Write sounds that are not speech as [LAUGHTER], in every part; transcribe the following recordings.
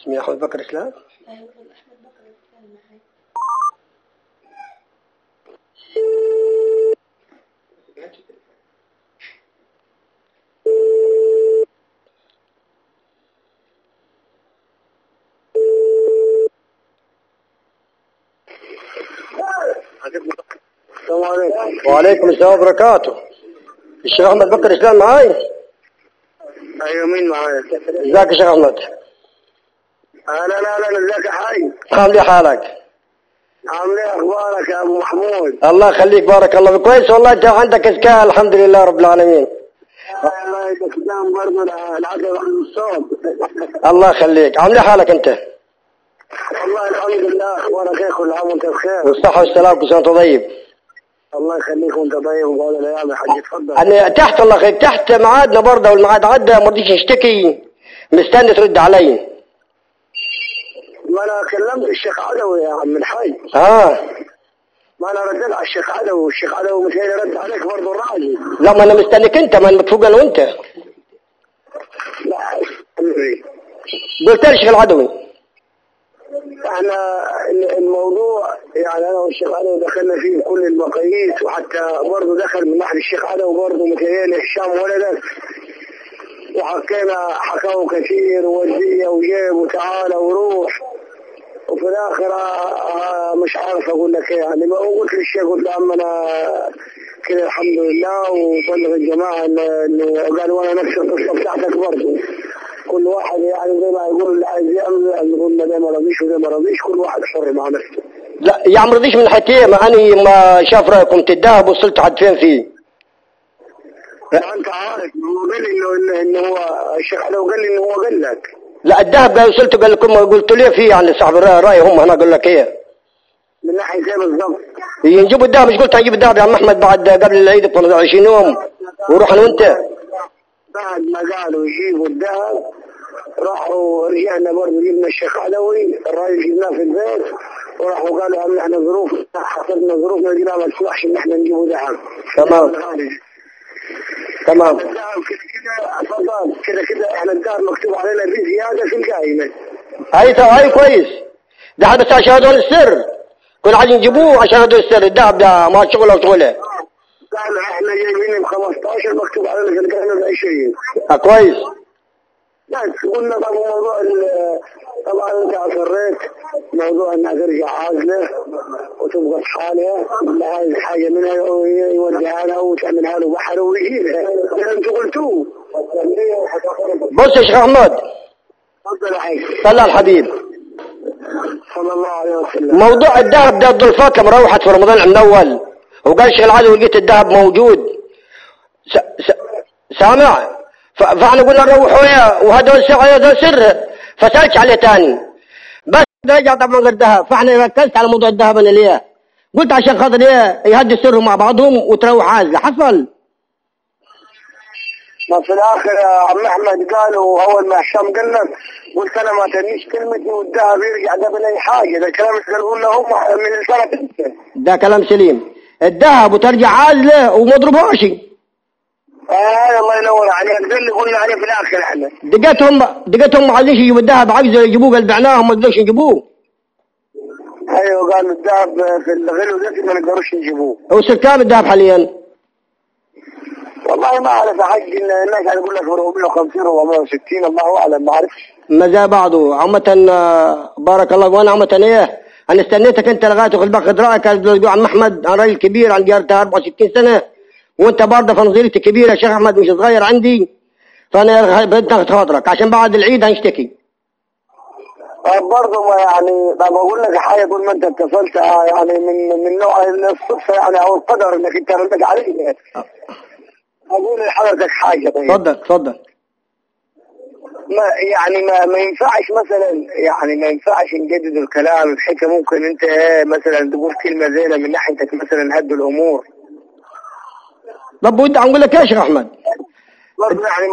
اسمي أحمد بكر اسلام السلام عليكم وعليكم السلام وبركاته. الشيخ أحمد بكر اسلام معاي؟ أيوه مين معايا؟ إزيك يا شيخ أحمد؟ أهلا أهلا ازيك يا حي؟ عامل إيه حالك. عامل إيه أخبارك يا أبو محمود؟ الله يخليك بارك الله كويس والله انت عندك اذكاء الحمد لله رب العالمين. الله برضه الصوت الله يخليك. عامل حالك أنت؟ والله الحمد لله أخبارك إيه؟ كل عام وأنت بخير. والصحة والسلام كل سنة طيب. الله يخليك وأنت طيب وبعد الأيام يا حاج اتفضل. أنا تحت الله يخليك تحت ميعادنا برضه والميعاد عدى ما رضيتش اشتكي مستني ترد علي. ما أنا كلمت الشيخ عدوي يا عم الحي آه. ما أنا رديت على الشيخ عدوي والشيخ عدوي مش رد عليك برضه الراجل لا ما أنا مستنيك انت ما أنا متفوق أنا وانت. لا قلت لي الشيخ العدوي. إحنا الموضوع يعني أنا والشيخ عدوي دخلنا فيه بكل المقاييس وحتى برضه دخل من ناحية الشيخ عدوي برضه متهيألي هشام ولدك وحكينا حكاوي كثير وودية وجيب وتعالى وروح. وفي الآخر آه، مش عارف أقول لك إيه يعني. ما قلت للشيخ قلت له عم أنا كده الحمد لله وبلغ الجماعة انه إنه قالوا أنا نفس القصة بتاعتك برضه. كل واحد يعني زي ما يقول اللي عايز يعمل نقول ما ما رضيش وده ما رضيش كل واحد حر مع نفسه. لا يا عم رضيش من حكي ما أني ما شاف رأيكم تدهب وصلت حد فين فيه؟ أنت عارف هو قال لي انه إنه هو الشيخ علو قال لي إنه هو قال لك. لا الذهب قال وصلت قال لكم قلت ليه فيه يعني صاحب الراي رأي هم هنا قال لك إيه؟ من ناحية إيه بالضبط نجيب الذهب مش قلت هنجيب الذهب يا عم أحمد بعد قبل العيد ب 20 يوم؟ وروح أنا وأنت؟ بعد ما قالوا يجيبوا الذهب راحوا رجعنا برضه جبنا الشيخ علوي الراجل جبناه في البيت وراحوا قالوا عم إحنا ظروف حصلنا ظروفنا دي ما تسمحش إن إحنا نجيبوا ذهب. تمام. تمام. كده كده كده كده إحنا الذهب مكتوب علينا في زياده في القائمه أي تو- أي كويس. ده حد بس عشان هدول السر. كنا عايزين نجيبوه عشان هدول السر. الذهب ده ما شغله وشغله قالوا إحنا جايبين ب 15 مكتوب علينا في القائمه ب 20 آه كويس. بس قلنا طب موضوع طبعا انت اصريت موضوع انها ترجع عازلة. وتبقى حالها عايز حاجة منها يوديها لها وتعملها له بحر ويجيبها أنتوا قلتوه. بص يا شيخ أحمد. تفضل يا حاج صلى الحبيب صلى الله عليه وسلم. موضوع الذهب ده الضلفات لما روحت في رمضان الأول وقال الشيخ العدوي لقيت الذهب موجود. س... س... سامع؟ ف... فاحنا قلنا نروحوا يا وهذول سر فسالت عليه تاني. بس رجع طبعا غير ذهب فاحنا ركزت على موضوع الذهب أنا ليه؟ قلت عشان خاطر إيه؟ يهدوا سرهم مع بعضهم وتروح عازله حصل؟ ما في الآخر عم أحمد قالوا أول ما هشام قال لك قلت أنا ما تنيش كلمتي والذهب يرجع قبل أي حاجة. ده كلام قالوا لنا هم من السنة ده كلام سليم. الذهب وترجع عازله وما ضربوش آه الله ينور عليك. ده اللي قلنا عليه في الآخر إحنا دقتهم دقتهم عايزين يجيبوا الذهب عايزوا يجيبوه قال بعناهم ما قدروش يجيبوه. أيوه قالوا الذهب في الغلو ده ما نقدروش نجيبوه وصل كام الذهب حاليا؟ والله ما أعرف حاج الناس هتقول لك 450 460 الله أعلم ما أعرفش. ما زي بعضه عامة آه، بارك الله وأنا عامة إيه؟ أنا استنيتك أنت لغاية وخد بالك خد رأيك عم احمد أنا راجل كبير عندي 64 سنة. وانت برضه في نظرتي كبير يا شيخ أحمد مش صغير عندي فأنا اخد خاطرك عشان بعد العيد هنشتكي. آه، برضه ما يعني طب أقول لك حاجة طول ما انت اتصلت آه، يعني من من نوع الصدفة يعني أو القدر إنك أنت ردك علي. أقول لحضرتك حاجة طيب. اتفضل اتفضل. ما يعني ما, ما ينفعش مثلا يعني ما ينفعش نجدد الكلام بحيث ممكن أنت إيه مثلا تقول كلمة زينة من ناحيتك مثلا هدوا الأمور. طب ودي أقول لك إيه يا أحمد؟ برضه يعني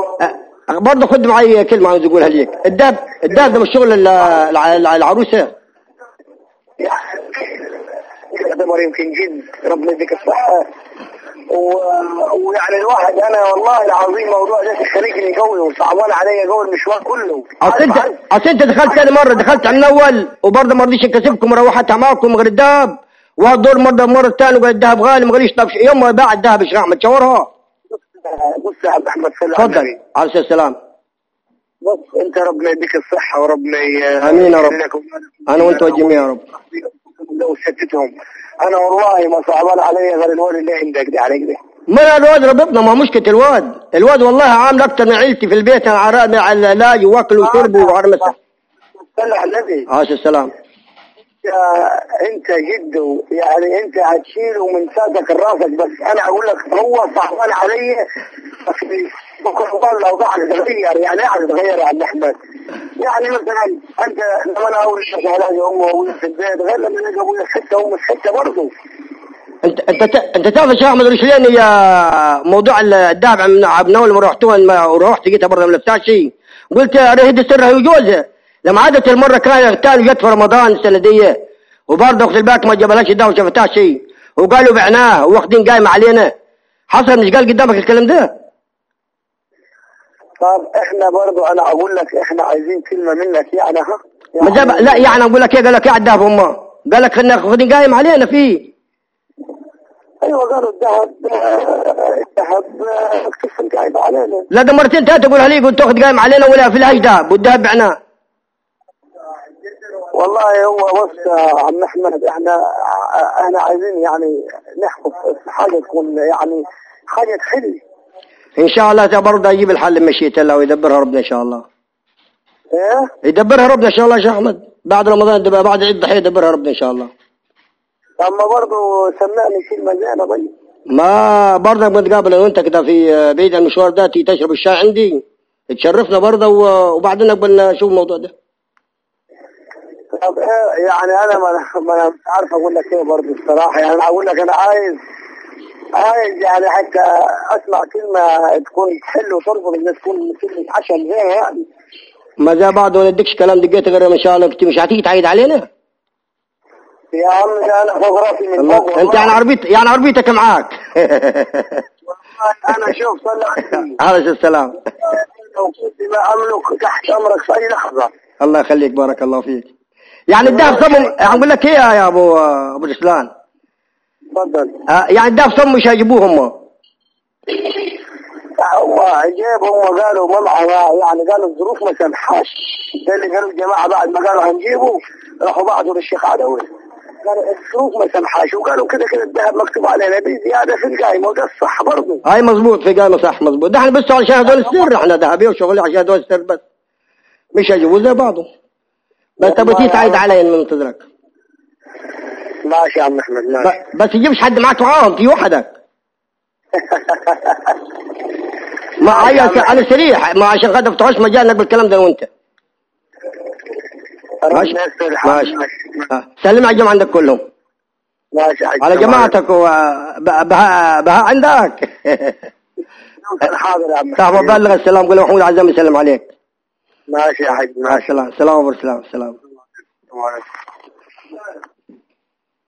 أه، برضه خد معي كلمة عاوز أقولها ليك. الداب الداب ده مش شغل ال- الع- الع- العروسة؟ يعتبر يمكن جد. ربنا يديك الصحة. و- ويعني الواحد أنا والله العظيم موضوع ده يخليني قوي وصعبان عليا قوي المشوار كله. أصل انت أصل أنت دخلت ثاني مرة دخلت على الأول وبرضه ما رضيش اكسبكم روحتها معكم غير الذهب وهالدور مره المره الثانية وقال الذهب غالي ما قاليش طب ش- يوم ما باع الذهب إيش راح تشاورها بص يا عبد احمد صلى على تفضل. عليه والسلام. بص أنت ربنا يديك الصحة وربنا آمين يا رب. أنا وأنت والجميع يا رب. وشتتهم أنا والله ما صعبان علي غير الولد اللي عندك ده عليك ده ما الواد ربطنا ما مشكلة الواد. الواد والله عامل أكتر من عيلتي في البيت على العلاج واكل وشرب على النبي. عليه الصلاة والسلام. يا- انت جد يعني انت هتشيله من سادك راسك بس أنا أقول لك هو صعبان علي بس بكره والله قاعد تغير يعني قاعد تغير يا عبد أحمد؟ يعني مثلا أنت لما أنا أول شيء علاج امي وابوي في البيت غير لما أجي أبوي حتة وامي حتة برضه. انت أنت أنت تعرف يا أحمد رشلين يا موضوع عم عبناول لما رحتوها لما ورحت جيتها برضه ما لفتها شيء قلت رهد سرها وجوزها لما عادت المرة كان اغتال جت في رمضان السنة دي وبرضه أخت الباك ما جابلهاش الدواء وشافتها شيء. وقالوا بعناه واخدين قايمة علينا. حصل مش قال قدامك الكلام ده؟ طب إحنا برضه أنا أقول لك إحنا عايزين كلمة منك يعني ها؟ ما جاب لا يعني أقول لك إيه؟ قال لك إيه الدهب أمه. قال لك خلينا واخدين قايم علينا فيه. أيوه قالوا الذهب الذهب اكتشف قاعد علينا. لا ده مرتين ثلاثة اقولها لي قلت تاخذ قايم علينا ولا في الهاج دهب والدهب بعناه. والله هو بص يا عم أحمد. إحنا إحنا عايزين يعني نحكم في حاجة تكون يعني حاجة تحل. إن شاء الله برضه أجيب الحل مشيئة الله ويدبرها ربنا إن شاء الله. إيه؟ يدبرها ربنا إن شاء الله يا شيخ أحمد. بعد رمضان دب- بعد عيد الضحية يدبرها ربنا إن شاء الله. أما برضه سمعني كلمه زينه طيب. ما برضه بنتقابل أنا وأنت كده في بعيد المشوار ده تشرب الشاي عندي. تشرفنا برضه وبعدين نقبل نشوف الموضوع ده. طب إيه يعني أنا ما ما أنا مش عارف أقول لك إيه برضه الصراحة. يعني أنا أقول لك أنا عايز عايز يعني حتى أسمع كلمة تكون تحل وترفض إن تكون كلمة عشم زيها يعني ما زي بعض ولا اديكش كلام دقيت غير ان شاء الله كنت مش هتيجي تعيد علينا؟ يا عم ده أنا فوق راسي من. فوق. أنت. يعني عربيت يعني عربيتك معاك. أنا شوف صلى على [LAUGHS] السلام. لو كنت ما أملك تحت أمرك في أي لحظة. الله يخليك بارك الله فيك. يعني الدهب صمم أقول لك إيه يا ابو أبو رسلان تفضل. آه، يعني الدهب صمم مش هيجيبوه هم هو جابهم وقالوا ما معنا يعني قالوا الظروف ما سمحاش ده اللي قالوا الجماعة بعد ما قالوا هنجيبه راحوا بعثوا للشيخ عدوي. قالوا الظروف ما سمحاش وقالوا كده كده الذهب مكتوب علينا بزياده في القايمة وده الصح برضه. هاي مظبوط في قايمة صح مظبوط. ده إحنا بس عشان هذول السر إحنا ذهبية وشغل عشان هذول السر بس. مش هيجيبوه زي بعضه. بس تبغى تيجي تعيد علي من منتظرك. ماشي يا عم أحمد ماشي. بس تجيبش حد معك معاهم في وحدك ما هي أنا سريح ما عشان خاطر فتحوش مجال نقبل الكلام ده وأنت. ماشي. ماشي. آه، سلم على الجماعة عندك كلهم. ماشي. على جماعتك وبها بها عندك. [LAUGHS] حاضر يا عم. [LAUGHS] صاحب بلغ السلام قول له محمود عزام يسلم عليك. ماشي يا حاج ماشي السلام عليكم السلام.